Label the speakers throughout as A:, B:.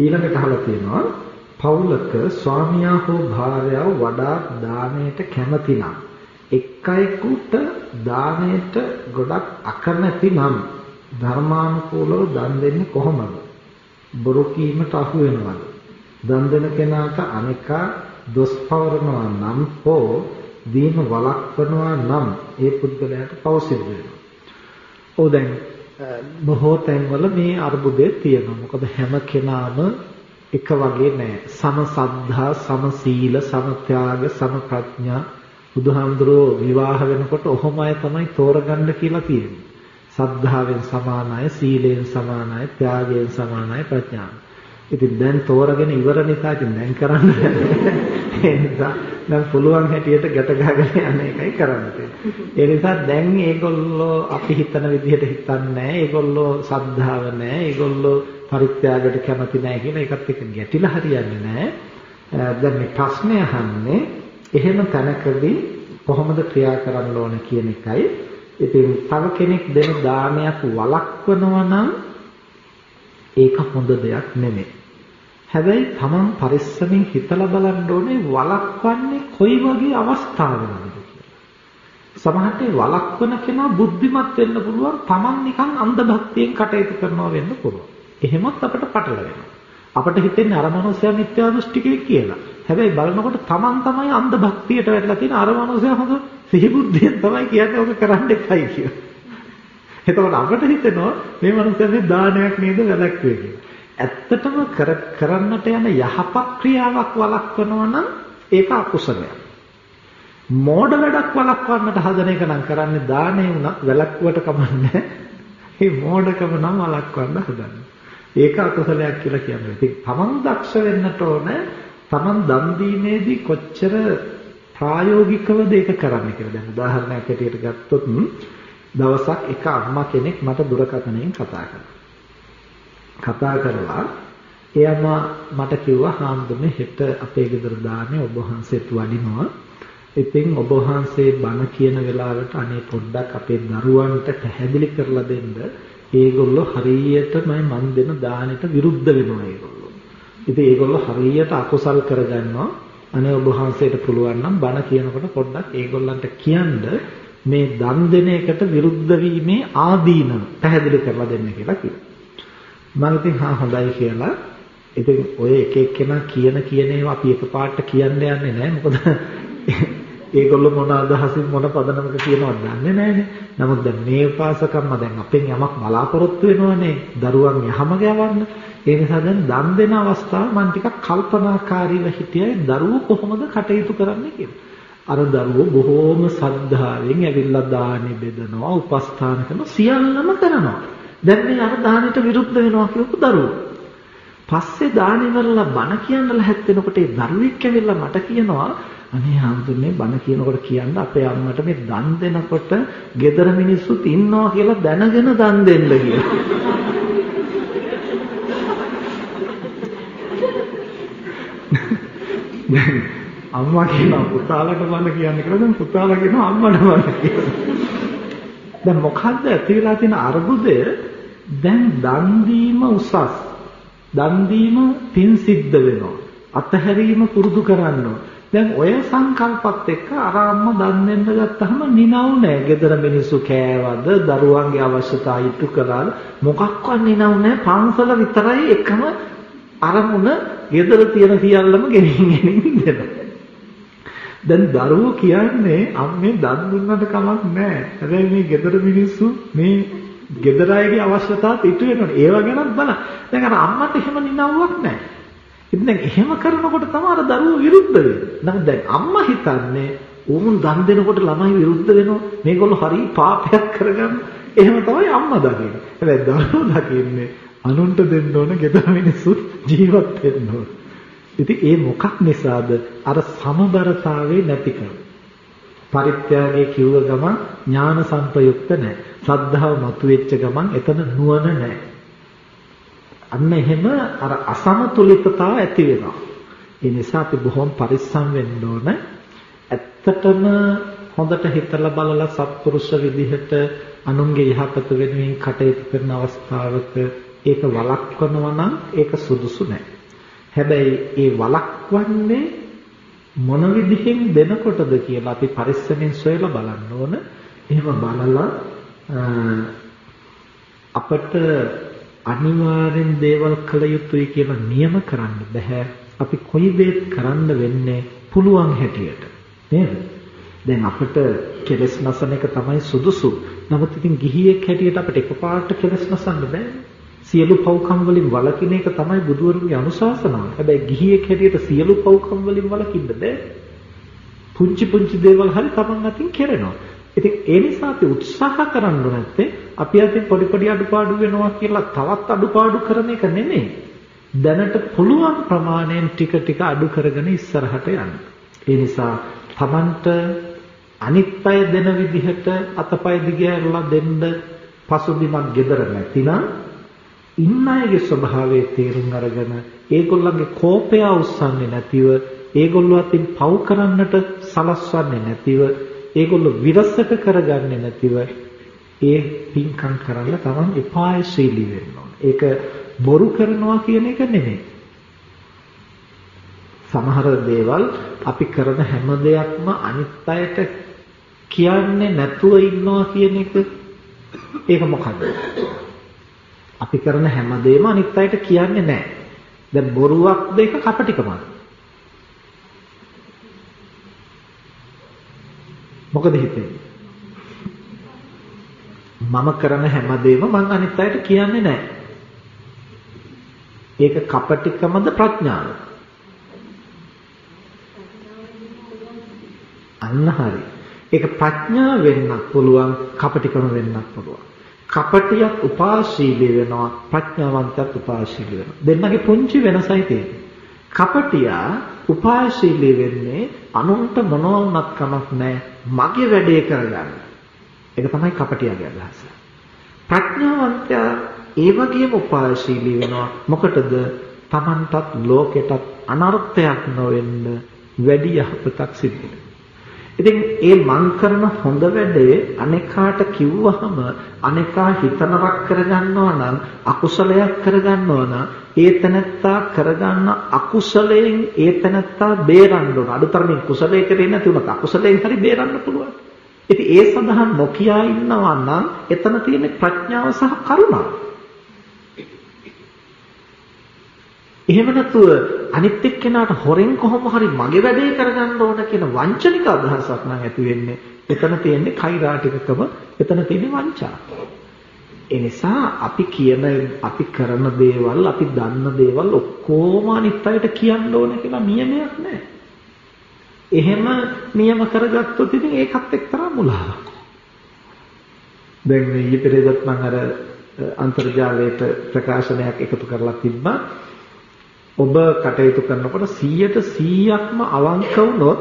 A: ඊළඟට අහලා තියෙනවා පවුලක ස්වාමියා හෝ භාර්යාව වඩා දාණයට කැමති නම් එක් අයෙකුට දාණයට ගොඩක් අකමැති නම් ධර්මානුකූලව දන් දෙන්නේ කොහොමද? බොරු කීමට අහු වෙනවද? දන් දෙන කෙනාට අනිකා දොස් පවරනවා නම් හෝ දීම වළක්වනවා නම් ඒ පුද්ගලයාට පව සිද්ධ වෙනවා. ඔව් දැන් බොහෝ තැන්වල මේ අර්බුදය තියෙනවා. මොකද හැම කෙනාම එක වගේ නෑ. සම සද්ධා, සම සීල, සම ත්‍යාග, සම ප්‍රඥා බුදුහාමුදුරුවෝ විවාහ වෙනකොට ඔහොම අය තමයි තෝරගන්න කියලා තියෙන්නේ. සද්ධාවෙන් සමාන අය, සීලයෙන් සමාන අය, ත්‍යාගයෙන් සමාන අය, ප්‍රඥාවෙන්. ඉතින් දැන් තෝරගෙන ඉවර නිසා ඉතින් දැන් කරන්න ඒ නිසා දැන් පුළුවන් හැටියට ගැට ගහගෙන යන එකයි කරන්න ඒ නිසා දැන් මේගොල්ලෝ අපි හිතන විදිහට හිතන්නේ නැහැ. ඒගොල්ලෝ සද්ධාව නැහැ. ඒගොල්ලෝ පරිත්‍යාගයට කැමති නැහැ කියලා ඒකත් එක්ක ගැටිලා හරියන්නේ නැහැ. දැන් මේ ප්‍රශ්නේ අහන්නේ එහෙම තැනකදී කොහොමද ක්‍රියා කරන්න ඕන කියන එකයි. ඉතින් තව කෙනෙක් දෙන දානයක් වළක්වනවා නම් ඒක හොඳ දෙයක් නෙමෙයි. හැබැයි Taman පරිස්සමින් හිතලා බලන්න ඕනේ වළක්වන්නේ කොයි වගේ අවස්ථාවකද සමහරට වළක්වන කෙනා බුද්ධිමත් වෙන්න පුළුවන් Taman නිකන් අන්ධ භක්තියෙන් කටයුතු කරනවා වෙන්න පුළුවන්. එහෙමත් අපිට පටලවෙනවා. අපිට හිතෙන්නේ අර මනුස්සයා මිත්‍යා දෘෂ්ටිකයෙක් කියලා. හැබැයි බලනකොට Taman තමයි අන්ධ භක්තියට වැටලා තියෙන අර මනුස්සයා හොඳ සිහිබුද්ධියෙන් තමයි කියන්නේ ඔක කරන්න එපයි කියලා. එතකොට අපිට හිතෙනවා මේ මනුස්සයාගේ දානයක් නේද වැළැක්වේ කියලා. ඇත්තටම කරන්නට යන යහපත් ක්‍රියාවක් වළක්වනවා නම් ඒක අකුසලයක්. මෝඩ වැඩක් වළක්වන්නට හදන එක නම් කරන්නේ දානේ වුණත් වැළක්වුවට කමන්නේ. මේ මෝඩකම නම් වළක්වන්න හදන්නේ. ඒක අකුසලයක් කියලා කියන්නේ. ඉතින් තමන් දක්ෂ වෙන්නට ඕන තමන් දන් දීමේදී කොච්චර ප්‍රායෝගිකවද ඒක කරන්නේ කියලා. දැන් උදාහරණයක් ඇටියට ගත්තොත් දවසක් එක අම්මා කෙනෙක් මට දුරකථනයෙන් කතා කළා. කතා කරලා එයාම මට කිව්වා හාමුදුරනේ හෙට අපේ ගෙදර දාන්නේ ඔබ වහන්සේත් වඩිනවා. ඉතින් ඔබ වහන්සේ බණ කියන වෙලාවට අනේ පොඩ්ඩක් අපේ දරුවන්ට පැහැදිලි කරලා දෙන්න. ඒගොල්ලෝ හරියටම මන් දෙන දානෙට විරුද්ධ වෙනවා ඒගොල්ලෝ. ඉතින් ඒගොල්ලෝ හරියට අකුසල් කරගන්නවා. අනේ ඔබ වහන්සේට පුළුවන් නම් බණ කියනකොට පොඩ්ඩක් ඒගොල්ලන්ට කියන්න මේ දන් දෙන එකට විරුද්ධ වීමේ ආදීන පැහැදිලි කරලා දෙන්න කියලා කිව්වා. මම ඉතින් හා හොඳයි කියලා ඉතින් ඔය එක එක්කෙනා කියන කියන ඒවා අපි එකපාරට කියන්න යන්නේ නැහැ මොකද ඒගොල්ලෝ මොන අදහසින් මොන පදනමක කියනවද දන්නේ නැහැනේ. නමුත් දැන් මේ උපාසකම්ම දැන් අපෙන් යමක් බලාපොරොත්තු වෙනවනේ දරුවන් යහම ගවන්න. ඒ නිසා දැන් දන් දෙන අවස්ථාව මම ටිකක් කල්පනාකාරීව හිටියයි දරුවෝ කොහොමද කටයුතු කරන්නේ කියලා. අර දරුවෝ බොහෝම සද්ධාවෙන් ඇවිල්ලා දානි බෙදනවා, උපස්ථාන කරනවා, සියල්ලම කරනවා. දැන් මේ අර දානෙට විරුද්ධ වෙනවා කියපු දරුවෝ. පස්සේ දාන ඉවරලා බණ කියන්න ලැහත් වෙනකොට ඒ දරුවෙක් ඇවිල්ලා මට කියනවා අනේ හාමුදුරනේ බණ කියනකොට කියන්න අපේ අම්මට මේ දන් දෙනකොට gedara මිනිස්සුත් ඉන්නවා කියලා දැනගෙන දන් දෙන්න කියලා. අම්මා කියනවා පුතාලට බණ කියන්න කියලා දැන් පුතාලා කියනවා අම්මට බණ කියලා. දැන් මොකද්ද ඇති වෙලා තියෙන අර්බුදය දැන් දන් දීම උසස්. දන් දීම පින් සිද්ධ වෙනවා. අතහැරීම පුරුදු කරනවා. දැන් ඔය සංකල්පත් එක්ක අර අම්මා දන් දෙන්න ගත්තාම නිනව් නෑ. gedara මිනිස්සු කෑවද, දරුවන්ගේ අවශ්‍යතා ඉටු කළාද මොකක්වත් නිනව් නෑ. පන්සල විතරයි එකම අරමුණ gedara තියෙන සියල්ලම ගෙනින් ගෙනින් දෙනවා. දැන් දරුවෝ කියන්නේ අම්මේ දන් දුන්නට කමක් නැහැ. හැබැයි මේ ගෙදර මිනිස්සු මේ ගෙදර අයගේ අවශ්‍යතාවත් ඉටු වෙනවනේ. ඒව ගැනත් බලන්න. දැන් අර අම්මට එහෙම නිනව්වක් නැහැ. ඉතින් දැන් එහෙම කරනකොට තමයි අර දරුවෝ විරුද්ධ වෙන්නේ. නමුත් දැන් අම්මා හිතන්නේ උන් දන් දෙනකොට ළමයි විරුද්ධ වෙනවා. මේගොල්ලෝ හරි පාපයක් කරගන්න. එහෙම තමයි අම්මා දකින්නේ. හැබැයි දරුවෝ දකින්නේ අනුන්ට දෙන්න ඕන ගෙදර මිනිස්සු ජීවත් වෙන්න ඕන. ඉතින් ඒ මොකක් නිසාද? අර සමබරතාවේ නැතිකම. පරිත්‍යාගයේ කිව්ව ගමන් ඥාන සංපයුක්ත නැහැ. සද්ධාව මතුවෙච්ච ගමන් එතන නුවණ නැහැ. අන්න එහෙම අර අසමතුලිතතාව ඇති වෙනවා. ඒ නිසා අපි බොහොම පරිස්සම් වෙන්න ඕන. ඇත්තටම හොඳට හිතලා බලලා සත්පුරුෂ විදිහට අනුන්ගේ යහපත වෙනුවෙන් කටයුතු කරන අවස්ථාවක ඒක වළක්වනවා නම් ඒක සුදුසු නැහැ. හැබැයි ඒ වළක්වන්නේ මොන විදිහෙන් දෙනකොටද කියලා අපි පරිස්සමෙන් සොයලා බලන්න ඕන. එහෙම බලලා අපට අනිවාර්යෙන් දේවල් කළ යුතුයි කියලා නියම කරන්න බෑ. අපි කොයි දේත් කරන්න වෙන්නේ පුළුවන් හැටියට. නේද? දැන් අපිට කෙලස් නසන එක තමයි සුදුසු. නමුත් ඉතින් ගිහියෙක් හැටියට අපිට එකපාරට කෙලස් නසන්න බෑ. සියලු පව්කම් වලින් වළකින එක තමයි බුදුවරුන්ගේ අනුශාසනාව. හැබැයි ගිහියෙක් හැටියට සියලු පව්කම් වලින් වළකින්න බෑ. පුංචි පුංචි දේවල් හරි Taman අතින් කෙරෙනවා. ඉතින් ඒ නිසා අපි උත්සාහ කරන්න නැත්තේ අපි අතින් පොඩි පොඩි අඩුපාඩු වෙනවා කියලා තවත් අඩුපාඩු කරන එක නෙමෙයි. දැනට පුළුවන් ප්‍රමාණයෙන් ටික ටික අඩු කරගෙන ඉස්සරහට යන්න. ඒ නිසා Tamanට අනිත් අය දෙන විදිහට අතපය දිගහැරලා දෙන්න පසුබිමක් gedara නැතිනම් ඉන්න අයගේ ස්වභාවය තේරුම් අරගෙන ඒගොල්ලන්ගේ කෝපය උස්සන්නේ නැතිව ඒගොල්ලෝ අතින් පව් කරන්නට සලස්වන්නේ නැතිව ඒගොල්ලෝ විරසක කරගන්නේ නැතිව ඒ පින්කම් කරන්න තමන් එපායශීලී වෙන්න ඕන. ඒක බොරු කරනවා කියන එක නෙමෙයි. සමහර දේවල් අපි කරන හැම දෙයක්ම අනිත් අයට කියන්නේ නැතුව ඉන්නවා කියන එක ඒක මොකද්ද? අපි කරන හැම දෙයක්ම අනිත් අයට කියන්නේ නැහැ. දැන් බොරුවක් දෙක කපටිකමක්. මොකද හිතෙන්නේ? මම කරන හැම දෙයක්ම මං අනිත් අයට කියන්නේ නැහැ. ඒක කපටිකමද ප්‍රඥාවද? අන්න හරි. ඒක ප්‍රඥාව වෙන්නත් පුළුවන්, කපටිකම වෙන්නත් පුළුවන්. කපටියක් උපාශීලී වෙනවා, ප්‍රඥාවන්තයෙක් උපාශීලී වෙනවා. දෙන්නගේ පුංචි වෙනසයි තියෙන්නේ. කපටියා උපාශීලී වෙන්නේ අනුන්ට මොනවා වුණත් කමක් නැහැ, මගේ වැඩේ කරගන්න. ඒක තමයි කපටියාගේ අදහස. ප්‍රඥාවන්තයා ඒ වගේම උපාශීලී වෙනවා. මොකටද? Tamanටත් ලෝකෙටත් අනර්ථයක් නොවෙන්න වැඩි යහපතක් සිද්ධ වෙනවා. ඉතින් ඒ මං කරන හොඳ වැඩේ අනේකාට කිව්වහම අනේකා හිතනවක් කරගන්නවා නම් අකුසලයක් කරගන්නවා නම් ඒ තනත්තා කරගන්න අකුසලයෙන් ඒ තනත්තා බේරන්න ඕන. අඩුතරමින් කුසලයේ කරේ නැති උනත් අකුසලයෙන් හරි බේරන්න පුළුවන්. ඉතින් ඒ සඳහා නොකියා ඉන්නවා නම් එතන තියෙන ප්‍රඥාව සහ කරුණාව. එහෙම නැතුව අනිත් එක්කෙනාට හොරෙන් කොහොම හරි මගේ වැඩේ කරගන්න ඕන කියන වංචනික අදහසක් නම් ඇති වෙන්නේ. එතන තියෙන්නේ කෛරාටිකකම, එතන තියෙන්නේ වංචාව. ඒ නිසා අපි කියන අපි කරන දේවල්, අපි දන්න දේවල් ඔක්කොම අනිත් අයට කියන්න ඕන කියලා නියමයක් නැහැ. එහෙම නියම කරගත්තොත් ඉතින් ඒකත් එක්තරා මුලාවක්. දැන් මේ ඊපෙරේදත් මම අර අන්තර්ජාලයට ප්‍රකාශනයක් එකතු කරලා තිබ්බා. ඔබ කටයුතු කරනකොට 100ට 100ක්ම අවංක වුණොත්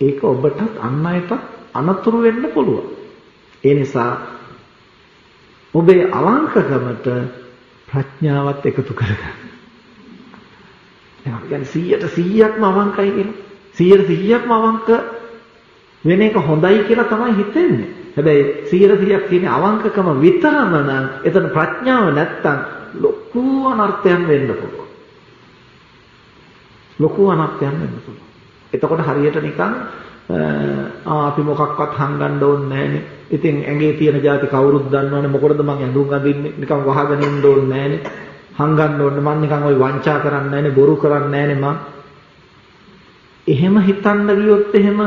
A: ඒක ඔබටත් අන් අයටත් අනතුරු වෙන්න පුළුවන්. ඒ නිසා ඔබේ අවංකකමට ප්‍රඥාවත් එකතු කරගන්න. එහෙනම් කියන්නේ 100ට 100ක්ම අවංකයි කියන 100ට 100ක්ම අවංක වෙන එක හොඳයි කියලා තමයි හිතෙන්නේ. හැබැයි 100ට 100ක් තියෙන අවංකකම විතරම නම් එතන ප්‍රඥාව නැත්තම් ලොකු අනර්ථයක් වෙන්න පුළුවන්. ලොකු අනක් යන්න පුළුවන්. එතකොට හරියට නිකන් අපි මොකක්වත් හංගන්න ඕනේ නැහනේ. ඉතින් ඇඟේ තියෙන જાති කවුරුත් දන්නවනේ මොකටද මං ඇඳුම් අඳින්නේ? නිකන් වහගෙන ඉන්න ඕනේ නැහනේ. හංගන්න ඕනේ මං නිකන් ওই වංචා කරන්නේ නැහනේ, බොරු කරන්නේ නැහනේ මං. එහෙම හිතන්න ගියොත් එහෙම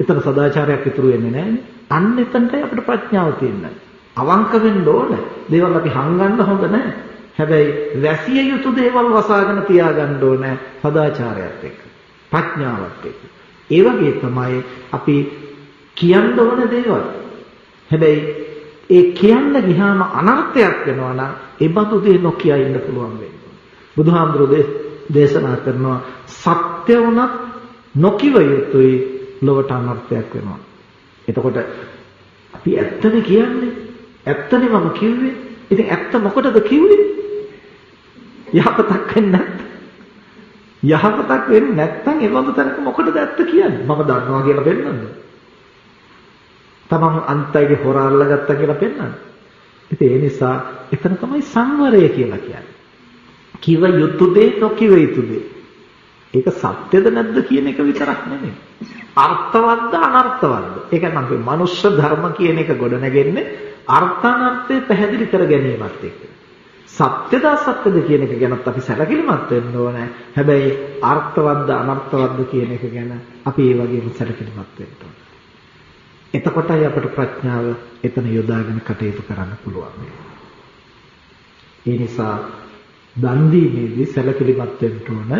A: එතන සදාචාරයක් ඉතුරු වෙන්නේ නැහනේ. අන්න එතනට අපිට ප්‍රඥාව තියෙන්නේ. අවංක වෙන්න ඕනේ. දේවල් අපි හංගන්න හොඳ නැහැ. හැබැයි වැසිය යුතු දේවල් වසාගෙන තියාගන්න ඕනේ සදාචාරයත් එක්ක. ප්‍රඥාවත් එක්ක. ඒ වගේ තමයි අපි කියන්න ඕන දේවල්. හැබැයි ඒ කියන්න ගියාම අනර්ථයක් වෙනවා නම් ඒ බඳු දේ නොකිය ඉන්න පුළුවන් වෙන්නේ. බුදුහාමුදුරෝ දේශනා කරනවා සත්‍ය වුණත් නොකිව යුතුයි ලොවට අනර්ථයක් වෙනවා. එතකොට අපි ඇත්තනේ කියන්නේ. ඇත්තනේ මම කිව්වේ. ඉතින් ඇත්ත මොකටද කිව්වේ? යහපතක් වෙන්නේ නැත්නම් යහපතක් වෙන්නේ නැත්නම් ඒ වගේ තැනක මොකටද ඇත්ත කියන්නේ? මම දන්නවා කියලා පෙන්නන්න. තමන් අන්තයිගේ හොර අල්ලගත්තා කියලා පෙන්නන්න. ඉතින් ඒ නිසා එතන තමයි සංවරය කියලා කියන්නේ. කිව යුතු දේ නොකිව යුතු දේ. ඒක සත්‍යද නැද්ද කියන එක විතරක් නෙමෙයි. අර්ථවත්ද අනර්ථවත්ද? ඒක නම් අපි මනුෂ්‍ය ධර්ම කියන එක ගොඩනගෙන්නේ අර්ථානර්ථය පැහැදිලි කර ගැනීමත් එක්ක. සත්‍යද අසත්‍යද කියන එක ගැනත් අපි සැලකිලිමත් වෙන්න ඕනේ. හැබැයි අර්ථවත්ද අනර්ථවත්ද කියන එක ගැන අපි ඒ වගේම සැලකිලිමත් වෙන්න ඕනේ. එතකොටයි අපට ප්‍රඥාව එතන යොදාගෙන කටයුතු කරන්න පුළුවන්. ඒ නිසා දන් දීමේදී සැලකිලිමත් වෙන්න ඕන.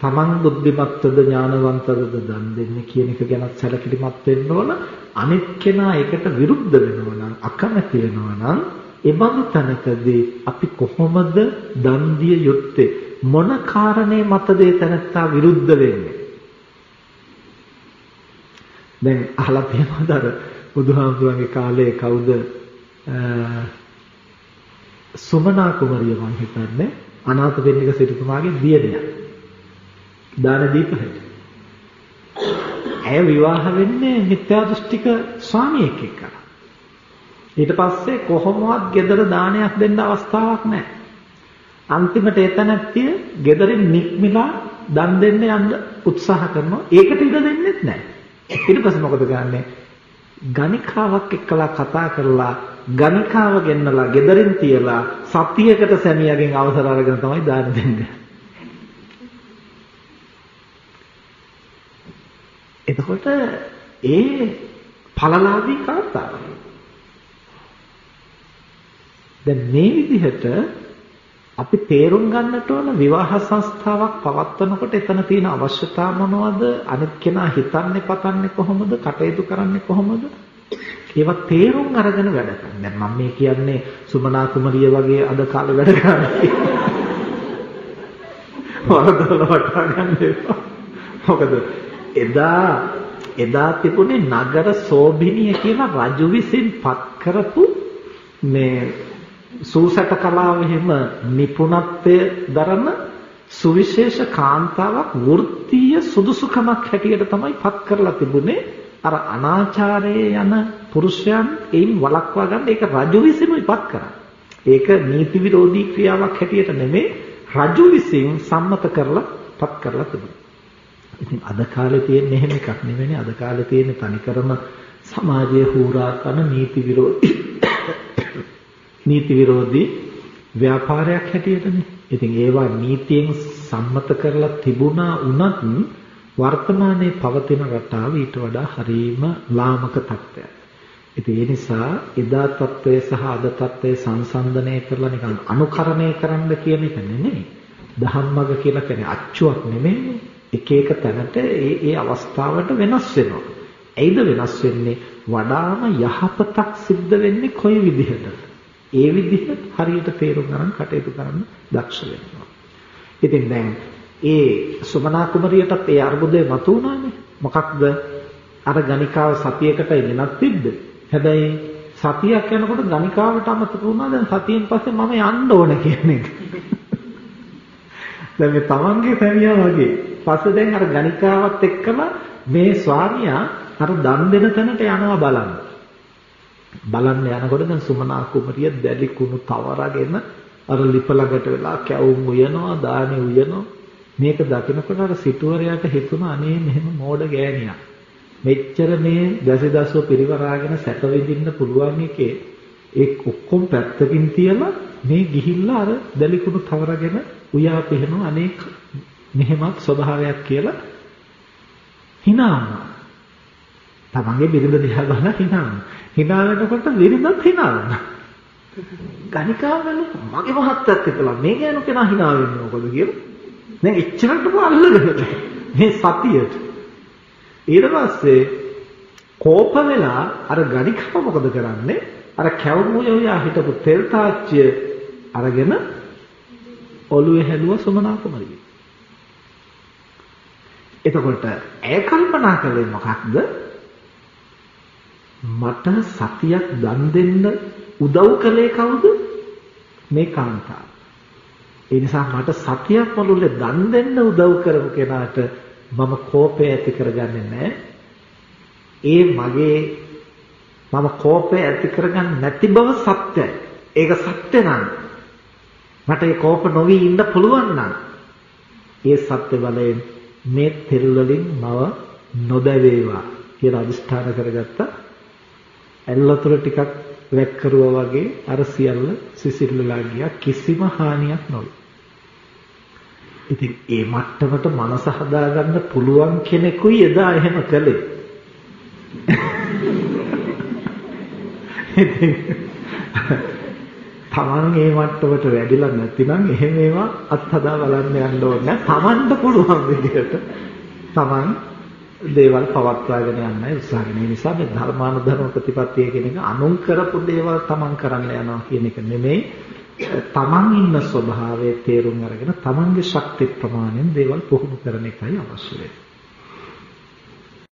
A: තමන් බුද්ධිමත්වද ඥානවන්තද දන් දෙන්නේ කියන එක ගැන සැලකිලිමත් වෙන්න ඕන. අනිත් කෙනා ඒකට විරුද්ධ වෙනවා නම් අකමැති වෙනවා නම් ඒ බඳු තැනකදී අපි කොහොමද දන් දිය යුත්තේ මොන කාරණේ මතද ඒ තැනත්තා විරුද්ධ වෙන්නේ දැන් අහලා තියෙනවද අර බුදුහාමුදුරන්ගේ කාලේ කවුද සුමනා කුමරිය මං හිතන්නේ අනාථ වෙන්නික සිටුතුමාගේ දියණිය. දාන දීපහට. ඇය විවාහ වෙන්නේ මිත්‍යා දෘෂ්ටික ස්වාමියෙක් එක්ක. ඊට පස්සේ කොහොමවත් gedara දානයක් දෙන්න අවස්ථාවක් නැහැ. අන්තිමට එතනත්තිය gedarin නික්මිලා දන් දෙන්න යන්න උත්සාහ කරනවා. ඒකට ඉඩ දෙන්නෙත් නැහැ. ඊට පස්සේ මොකද කරන්නේ? ගණිකාවක් එක්කලා කතා කරලා ගණිකාව ගෙන්නලා gederin තියලා සතියකට සැමියාගෙන් අවසර අරගෙන තමයි දාන දෙන්නේ. එතකොට ඒ ඵලලාභී කාන්තාව. දැන් මේ විදිහට අපි තේරුම් ගන්නට ඕන විවාහ සංස්ථාවක් පවත්වනකොට එතන තියෙන අවශ්‍යතා මොනවද අනිත් කෙනා හිතන්නේ පතන්නේ කොහොමද කටයුතු කරන්නේ කොහොමද ඒවා තේරුම් අරගෙන වැඩ කරන්න. දැන් මම මේ කියන්නේ සුමනා කුමරිය වගේ අද කාලේ වැඩ කරන්නේ. වරදොල වටා ගන්න එපා. මොකද එදා එදා තිබුණේ නගර සෝභිනිය කියලා රජු විසින් පත් කරපු මේ සූසට කලාව එහෙම නිපුණත්වය දරන සුවිශේෂ කාන්තාවක් වෘත්තීය සුදුසුකමක් හැටියට තමයි පත් කරලා තිබුණේ අර අනාචාරයේ යන පුරුෂයන් එයින් වළක්වා ගන්න ඒක රජු විසින්ම ඉපත් කරා. ඒක නීති විරෝධී ක්‍රියාවක් හැටියට නෙමෙයි රජු විසින් සම්මත කරලා පත් කරලා තිබුණා. ඉතින් අද කාලේ තියෙන එහෙම එකක් නෙවෙයි අද කාලේ තියෙන තනිකරම සමාජයේ හූරා කරන නීති විරෝධී නීති විරෝධී ව්‍යාපාරයක් හැටියටනේ. ඉතින් ඒවා නීතියෙන් සම්මත කරලා තිබුණා වුණත් වර්තමානයේ පවතින රටාව ඊට වඩා හරීම ලාමක තත්ත්වයක්. ඉතින් ඒ නිසා එදා තත්ත්වය සහ අද තත්ත්වය සංසන්දනය කරලා නිකන් අනුකරණය කරන්න කියන එක නෙමෙයි. දහම්මග කියලා කියන්නේ අච්චුවක් නෙමෙයි. එක එක තැනට ඒ ඒ අවස්ථාවට වෙනස් වෙනවා. ඇයිද වෙනස් වෙන්නේ? වඩාම යහපතක් සිද්ධ වෙන්නේ කොයි විදිහටද? ඒ විදිහට හරියට තේරුම් ගන්න කටයුතු කරන්න දක්ෂ වෙනවා. ඉතින් දැන් ඒ සුමනා කුමරියටත් ඒ අර්බුදය මතුවුණානේ. මොකක්ද? අර ගණිකාව සතියකට ගෙනත් තිබ්බ. හැබැයි සතියක් යනකොට ගණිකාවට අමතක වුණා දැන් සතියෙන් පස්සේ මම යන්න ඕන කියන එක. දැන් මේ තමන්ගේ පැමියා වගේ. පස්සේ දැන් අර ගණිකාවත් එක්කම මේ ස්වාමියා අර දන් දෙන තැනට යනවා බලන්න. බලන්න යනකොට දැන් සුමනා කුමරිය දැලි කුණු තවරගෙන අර ලිප ළඟට වෙලා කැවුම් උයනවා දානේ උයනවා. මේක දකිනකොට අර සිටුවරයාට හිතුණා අනේ මෙහෙම මෝඩ ගෑණියක් මෙච්චර මේ දැසිදස්ව පිරිවරාගෙන සැප විඳින්න පුළුවන් එකේ ඒ ඔක්කොම පැත්තකින් තියලා මේ ගිහිල්ලා අර දැලි කුණු තවරගෙන උයා පිහනවා අනේ මෙහෙමත් ස්වභාවයක් කියලා hina වුණා තමන්ගේ බිරිඳ දිහා බලලා hina වුණා hina වෙනකොට විරිඳත් hina වෙනවා. ගණිකාවල මගේ මහත්තයත් එක්කලා මේ ගෑනු කෙනා hina වෙන්නේ මොකද කියලා. දැන් එච්චරටම අල්ලගෙන මේ සතියට. ඊට පස්සේ කෝප වෙලා අර ගණිකාව මොකද කරන්නේ? අර කැවුමුයා හිටපු තෙල් තාච්චිය අරගෙන ඔළුවේ හැලුව සුමනා කුමරිය. එතකොට ඇය කල්පනා කළේ මොකක්ද? මට සතියක් දන් දෙන්න උදව් කළේ කවුද? මේ කාන්තාව. ඒ නිසා මට සතියක් මුළුල්ලේ දන් දෙන්න උදව් කරපු කෙනාට මම කෝපය ඇති කරගන්නේ නැහැ. ඒ මගේ මම කෝපය ඇති කරගන්නේ නැති බව සත්‍යයි. ඒක සත්‍ය නම් මට ඒ කෝප නොවි ඉන්න පුළුවන් නම් ඒ සත්‍ය බලයෙන් මේ තෙල් වලින් මව නොදැවේවා කියලා අදිෂ්ඨාන කරගත්තා. ඇල්ලතුර ටිකක් වැක් කරුවා වගේ අර සියල්ල සිසිල්ලලා ගියා කිසිම හානියක් නොවේ. ඉතින් ඒ මට්ටමට මනස හදාගන්න පුළුවන් කෙනෙකුයි එදා එහෙම කළේ. ඉතින් තමන් මේ මට්ටමට වැඩිලා නැතිනම් එහෙම ඒවා අත්හදා බලන්න යන්න ඕනේ. තමන්ට පුළුවන් විදිහට තමන් දේවල් පවත්වාගෙන යන්නයි උත්සාහ කරන නිසා මේ ධර්මානුධර්ම ප්‍රතිපත්තිය කියන එක අනුන් කරපු දේවල් තමන් කරන්න යනවා කියන එක නෙමෙයි. තමන් ඉන්න ස්වභාවයේ තේරුම් අරගෙන තමන්ගේ ශක්ති ප්‍රමාණයෙන් දේවල් පුහුණු කරන එකයි අවශ්‍ය වෙන්නේ.